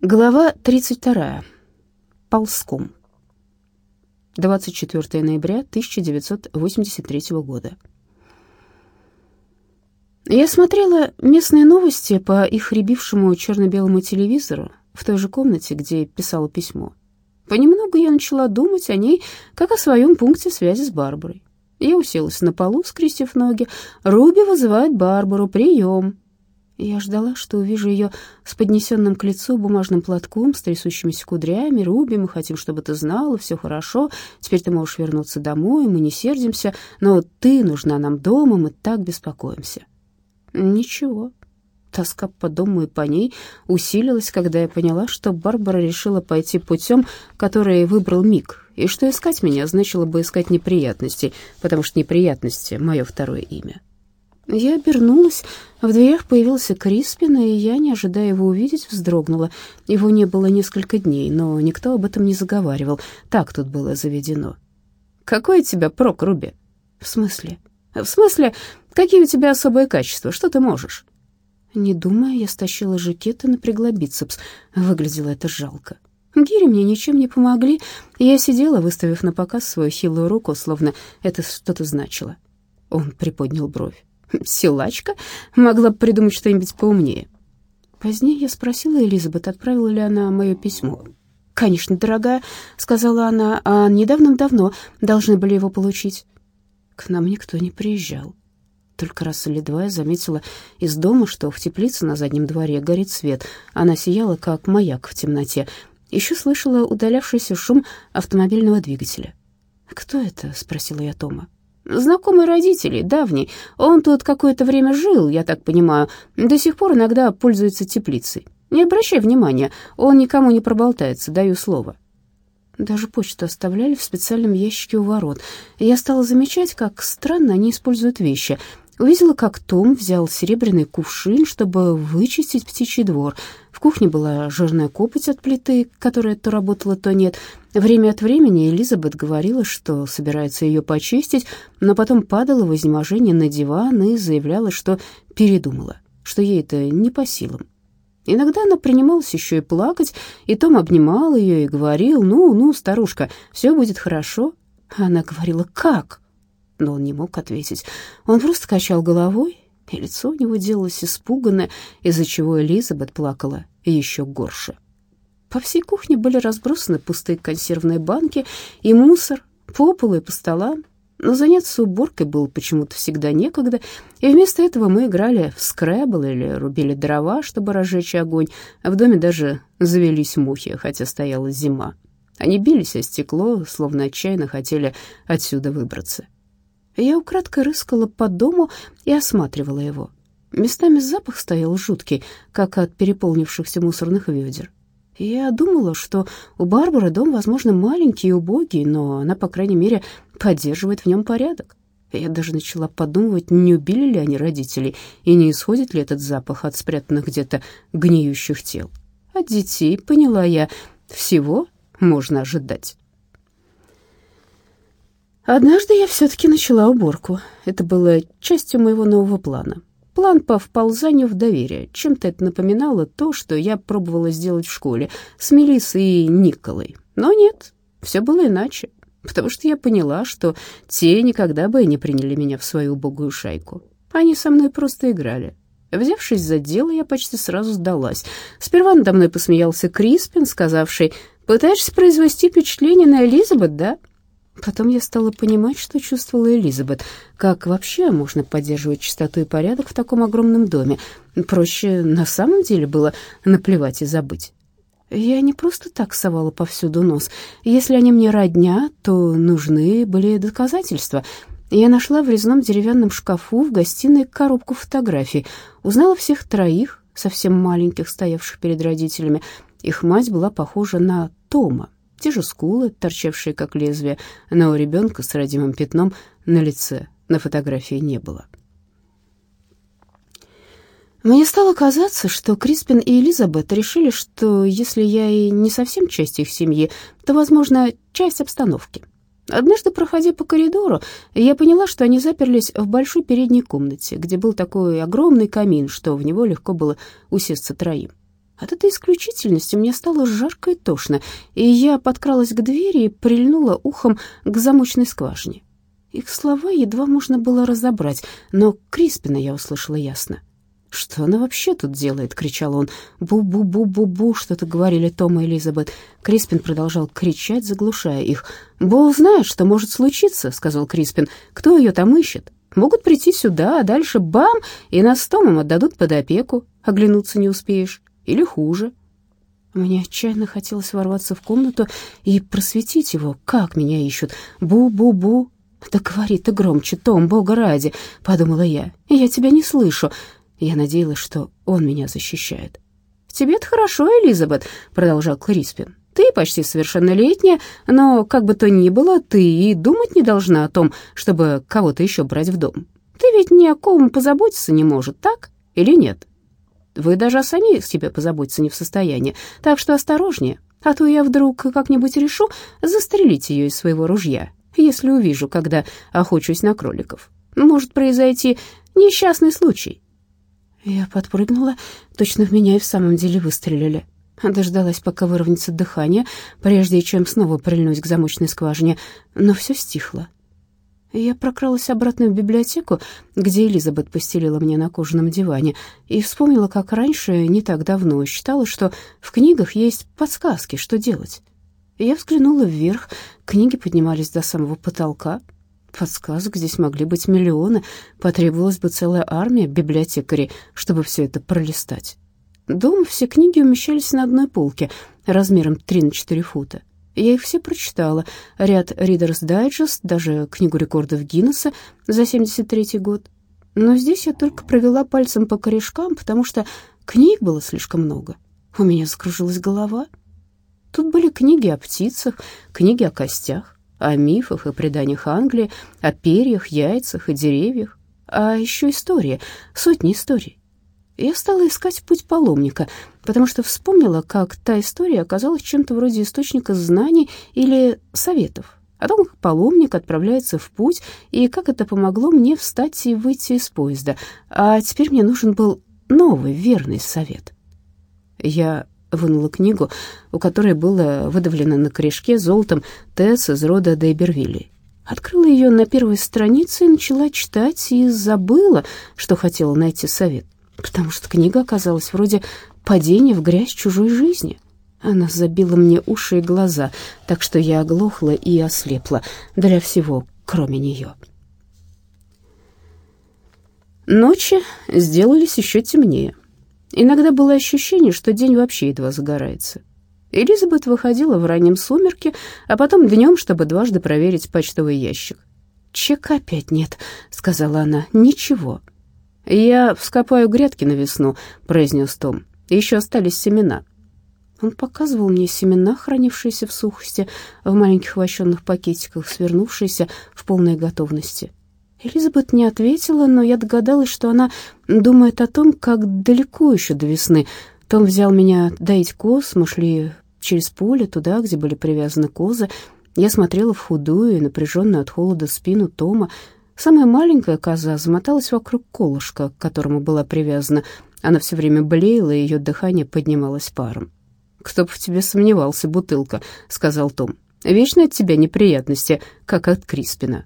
Глава 32. Ползком. 24 ноября 1983 года. Я смотрела местные новости по их рябившему черно-белому телевизору в той же комнате, где писала письмо. Понемногу я начала думать о ней, как о своем пункте связи с Барбарой. Я уселась на полу, скрестив ноги. «Руби вызывает Барбару. Прием!» Я ждала, что увижу ее с поднесенным к лицу бумажным платком, с трясущимися кудрями. «Руби, мы хотим, чтобы ты знала, все хорошо. Теперь ты можешь вернуться домой, мы не сердимся, но ты нужна нам дома, мы так беспокоимся». Ничего. Тоска по дому и по ней усилилась, когда я поняла, что Барбара решила пойти путем, который выбрал Мик, и что искать меня значило бы искать неприятностей, потому что неприятности — мое второе имя. Я обернулась, в дверях появился Криспин, и я, не ожидая его увидеть, вздрогнула. Его не было несколько дней, но никто об этом не заговаривал. Так тут было заведено. «Какой у тебя прок, Руби?» «В смысле?» «В смысле, какие у тебя особые качества? Что ты можешь?» Не думая, я стащила жакет и напрягла бицепс. Выглядело это жалко. Гири мне ничем не помогли, я сидела, выставив на показ свою хилую руку, словно это что-то значило. Он приподнял бровь. Силачка могла бы придумать что-нибудь поумнее. Позднее я спросила Элизабет, отправила ли она мое письмо. «Конечно, дорогая», — сказала она, — «а недавно-давно должны были его получить». К нам никто не приезжал. Только раз или два я заметила из дома, что в теплице на заднем дворе горит свет. Она сияла, как маяк в темноте. Еще слышала удалявшийся шум автомобильного двигателя. «Кто это?» — спросила я Тома. Знакомый родителей, давний. Он тут какое-то время жил, я так понимаю. До сих пор иногда пользуется теплицей. Не обращай внимания, он никому не проболтается, даю слово. Даже почту оставляли в специальном ящике у ворот. Я стала замечать, как странно они используют вещи. Увидела, как Том взял серебряный кувшин, чтобы вычистить птичий двор. В кухне была жирная копоть от плиты, которая то работала, то нет. Время от времени Элизабет говорила, что собирается ее почистить, но потом падала в изнеможение на диван и заявляла, что передумала, что ей это не по силам. Иногда она принималась еще и плакать, и Том обнимал ее и говорил, «Ну, ну, старушка, все будет хорошо». Она говорила, «Как?» но он не мог ответить. Он просто качал головой, и лицо у него делалось испуганное, из-за чего Элизабет плакала еще горше. По всей кухне были разбросаны пустые консервные банки и мусор, по полу и по столам. Но заняться уборкой было почему-то всегда некогда, и вместо этого мы играли в скрэбл или рубили дрова, чтобы разжечь огонь, а в доме даже завелись мухи, хотя стояла зима. Они бились о стекло, словно отчаянно хотели отсюда выбраться. Я украдкой рыскала по дому и осматривала его. Местами запах стоял жуткий, как от переполнившихся мусорных ведер. Я думала, что у Барбары дом, возможно, маленький и убогий, но она, по крайней мере, поддерживает в нем порядок. Я даже начала подумывать, не убили ли они родителей, и не исходит ли этот запах от спрятанных где-то гниющих тел. От детей, поняла я, всего можно ожидать. Однажды я все-таки начала уборку. Это было частью моего нового плана. План по вползанию в доверие. Чем-то это напоминало то, что я пробовала сделать в школе с Мелиссой и Николой. Но нет, все было иначе, потому что я поняла, что те никогда бы не приняли меня в свою убогую шайку. Они со мной просто играли. Взявшись за дело, я почти сразу сдалась. Сперва надо мной посмеялся Криспин, сказавший, «Пытаешься произвести впечатление на Элизабет, да? Потом я стала понимать, что чувствовала Элизабет. Как вообще можно поддерживать чистоту и порядок в таком огромном доме? Проще на самом деле было наплевать и забыть. Я не просто так совала повсюду нос. Если они мне родня, то нужны были доказательства. Я нашла в резном деревянном шкафу в гостиной коробку фотографий. Узнала всех троих, совсем маленьких, стоявших перед родителями. Их мать была похожа на Тома, те же скулы, торчавшие как лезвие, но у ребенка с родимым пятном на лице на фотографии не было. Мне стало казаться, что Криспин и Элизабет решили, что если я и не совсем часть их семьи, то, возможно, часть обстановки. Однажды, проходя по коридору, я поняла, что они заперлись в большой передней комнате, где был такой огромный камин, что в него легко было усесться троим. От этой исключительности мне стало жарко и тошно, и я подкралась к двери и прильнула ухом к замочной скважине. Их слова едва можно было разобрать, но Криспина я услышала ясно. «Что она вообще тут делает?» — кричал он. «Бу-бу-бу-бу-бу!» — что-то говорили Том и Элизабет. Криспин продолжал кричать, заглушая их. «Бог знает, что может случиться», — сказал Криспин. «Кто ее там ищет? Могут прийти сюда, а дальше бам, и нас с Томом отдадут под опеку. Оглянуться не успеешь. Или хуже». Мне отчаянно хотелось ворваться в комнату и просветить его, как меня ищут. «Бу-бу-бу!» «Да говори ты громче, Том, бога ради!» — подумала я. «Я тебя не слышу». Я надеялась, что он меня защищает. «Тебе-то хорошо, Элизабет», — продолжал Криспин. «Ты почти совершеннолетняя, но, как бы то ни было, ты и думать не должна о том, чтобы кого-то еще брать в дом. Ты ведь ни о ком позаботиться не может, так или нет? Вы даже о самих себе позаботиться не в состоянии, так что осторожнее, а то я вдруг как-нибудь решу застрелить ее из своего ружья, если увижу, когда охочусь на кроликов. Может произойти несчастный случай». Я подпрыгнула, точно в меня и в самом деле выстрелили. Дождалась, пока выровняется дыхание, прежде чем снова прильнуть к замочной скважине, но все стихло. Я прокралась обратно в библиотеку, где Элизабет постелила мне на кожаном диване, и вспомнила, как раньше, не так давно, считала, что в книгах есть подсказки, что делать. Я взглянула вверх, книги поднимались до самого потолка — Подсказок здесь могли быть миллионы, потребовалась бы целая армия библиотекарей, чтобы все это пролистать. Дома все книги умещались на одной полке размером 3 на 4 фута. Я их все прочитала. Ряд Reader's Digest, даже книгу рекордов Гиннесса за 73 год. Но здесь я только провела пальцем по корешкам, потому что книг было слишком много. У меня закружилась голова. Тут были книги о птицах, книги о костях, о мифах и преданиях Англии, о перьях, яйцах и деревьях, а еще истории, сотни историй. Я стала искать путь паломника, потому что вспомнила, как та история оказалась чем-то вроде источника знаний или советов о том, как паломник отправляется в путь и как это помогло мне встать и выйти из поезда. А теперь мне нужен был новый верный совет. Я вынула книгу, у которой было выдавлено на корешке золотом Тесс из рода Дейбервилли. Открыла ее на первой странице и начала читать, и забыла, что хотела найти совет, потому что книга оказалась вроде падения в грязь чужой жизни. Она забила мне уши и глаза, так что я оглохла и ослепла для всего, кроме нее. Ночи сделались еще темнее. Иногда было ощущение, что день вообще едва загорается. Элизабет выходила в раннем сумерке, а потом днем, чтобы дважды проверить почтовый ящик. «Чека опять нет», — сказала она, — «ничего». «Я вскопаю грядки на весну», — произнес Том. «Еще остались семена». Он показывал мне семена, хранившиеся в сухости, в маленьких вощенных пакетиках, свернувшиеся в полной готовности. Элизабет не ответила, но я догадалась, что она думает о том, как далеко еще до весны. Том взял меня доить коз, мы шли через поле туда, где были привязаны козы. Я смотрела в худую и напряженную от холода спину Тома. Самая маленькая коза замоталась вокруг колышка, к которому была привязана. Она все время блеяла, и ее дыхание поднималось паром. «Кто бы в тебе сомневался, бутылка», — сказал Том. «Вечно от тебя неприятности, как от Криспина».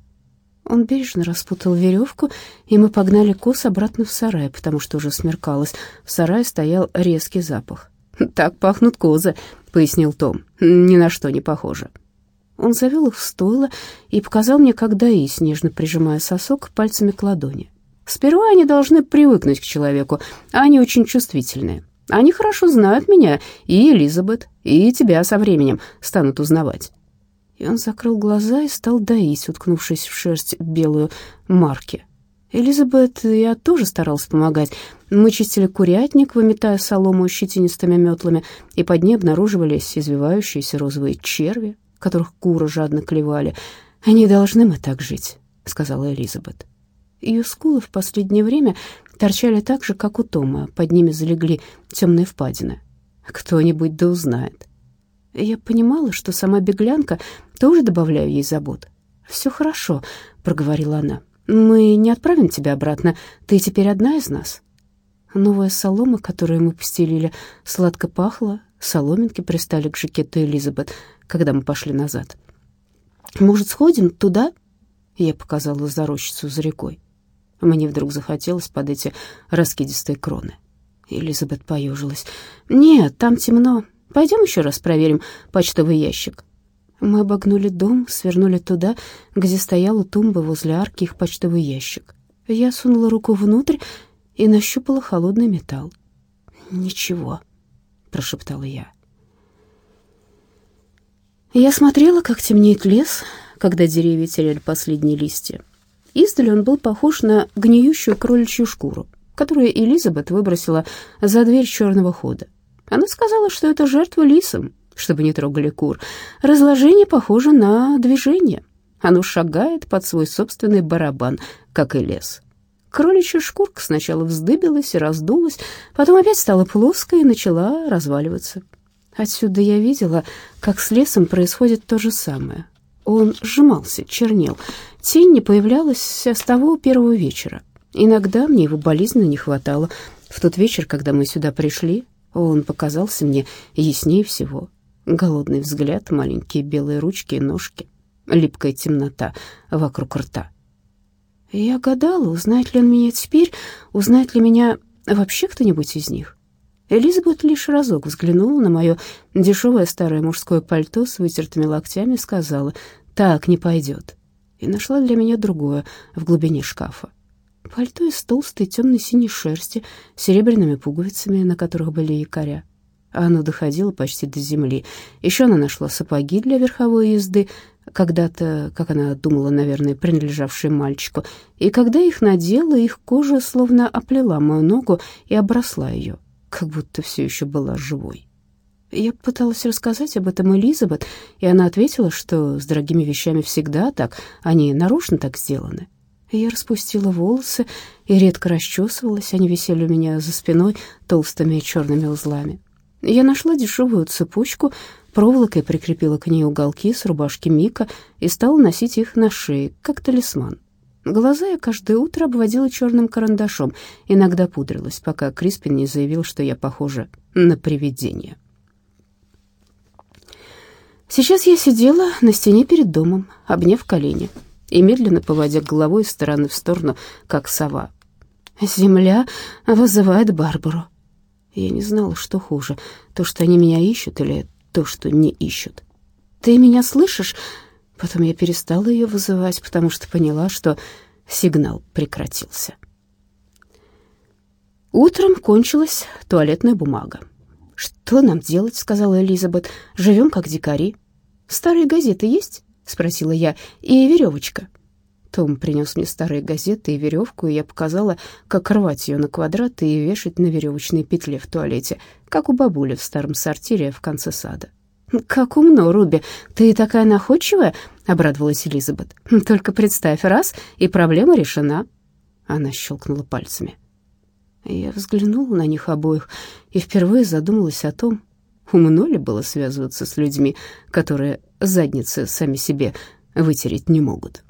Он бережно распутал веревку, и мы погнали коз обратно в сарай, потому что уже смеркалось. В сарае стоял резкий запах. «Так пахнут козы», — пояснил Том. «Ни на что не похоже». Он завел их в стойло и показал мне, как доить, нежно прижимая сосок пальцами к ладони. «Сперва они должны привыкнуть к человеку, они очень чувствительные. Они хорошо знают меня, и Элизабет, и тебя со временем станут узнавать» и он закрыл глаза и стал доить, уткнувшись в шерсть белую марки. Элизабет я тоже старался помогать. Мы чистили курятник, выметая солому щетинистыми метлами, и под ней обнаруживались извивающиеся розовые черви, которых куры жадно клевали. «Не должны мы так жить», — сказала Элизабет. Ее скулы в последнее время торчали так же, как у Тома, под ними залегли темные впадины. Кто-нибудь да узнает. Я понимала, что сама беглянка тоже добавляю ей забот. «Все хорошо», — проговорила она. «Мы не отправим тебя обратно. Ты теперь одна из нас». Новая солома, которую мы постелили, сладко пахла, соломинки пристали к жакету Элизабет, когда мы пошли назад. «Может, сходим туда?» Я показала за рощицу за рекой. Мне вдруг захотелось под эти раскидистые кроны. Элизабет поежилась. «Нет, там темно. Пойдем еще раз проверим почтовый ящик». Мы обогнули дом, свернули туда, где стояла тумба возле арки их почтовый ящик. Я сунула руку внутрь и нащупала холодный металл. «Ничего», — прошептала я. Я смотрела, как темнеет лес, когда деревья теряли последние листья. Издали он был похож на гниющую кроличью шкуру, которую Элизабет выбросила за дверь черного хода. Она сказала, что это жертва лисам, чтобы не трогали кур. Разложение похоже на движение. Оно шагает под свой собственный барабан, как и лес. Кроличья шкурка сначала вздыбилась и раздулась, потом опять стала плоской и начала разваливаться. Отсюда я видела, как с лесом происходит то же самое. Он сжимался, чернел. Тень не появлялась с того первого вечера. Иногда мне его болезненно не хватало. В тот вечер, когда мы сюда пришли, он показался мне яснее всего. Голодный взгляд, маленькие белые ручки и ножки, липкая темнота вокруг рта. Я гадала, узнает ли он меня теперь, узнает ли меня вообще кто-нибудь из них. Элизабет лишь разок взглянула на мое дешевое старое мужское пальто с вытертыми локтями и сказала «Так не пойдет» и нашла для меня другое в глубине шкафа. Пальто из толстой темно-синей шерсти с серебряными пуговицами, на которых были якоря. Оно доходило почти до земли. Еще она нашла сапоги для верховой езды, когда-то, как она думала, наверное, принадлежавшие мальчику, и когда их надела, их кожа словно оплела мою ногу и обросла ее, как будто все еще была живой. Я пыталась рассказать об этом Элизабет, и она ответила, что с дорогими вещами всегда так, они нарочно так сделаны. Я распустила волосы и редко расчесывалась, они висели у меня за спиной толстыми черными узлами. Я нашла дешевую цепочку, проволокой прикрепила к ней уголки с рубашки Мика и стала носить их на шее, как талисман. Глаза я каждое утро обводила черным карандашом, иногда пудрилась, пока Криспин не заявил, что я похожа на привидение. Сейчас я сидела на стене перед домом, обняв колени, и медленно поводя головой из стороны в сторону, как сова. Земля вызывает Барбару. Я не знала, что хуже, то, что они меня ищут, или то, что не ищут. «Ты меня слышишь?» Потом я перестала ее вызывать, потому что поняла, что сигнал прекратился. Утром кончилась туалетная бумага. «Что нам делать?» — сказала Элизабет. «Живем как дикари». «Старые газеты есть?» — спросила я. «И веревочка». Том принес мне старые газеты и веревку, и я показала, как рвать ее на квадраты и вешать на веревочной петле в туалете, как у бабули в старом сортире в конце сада. «Как умно, Руби! Ты такая находчивая!» — обрадовалась Элизабет. «Только представь, раз, и проблема решена!» Она щелкнула пальцами. Я взглянула на них обоих и впервые задумалась о том, умно ли было связываться с людьми, которые задницы сами себе вытереть не могут.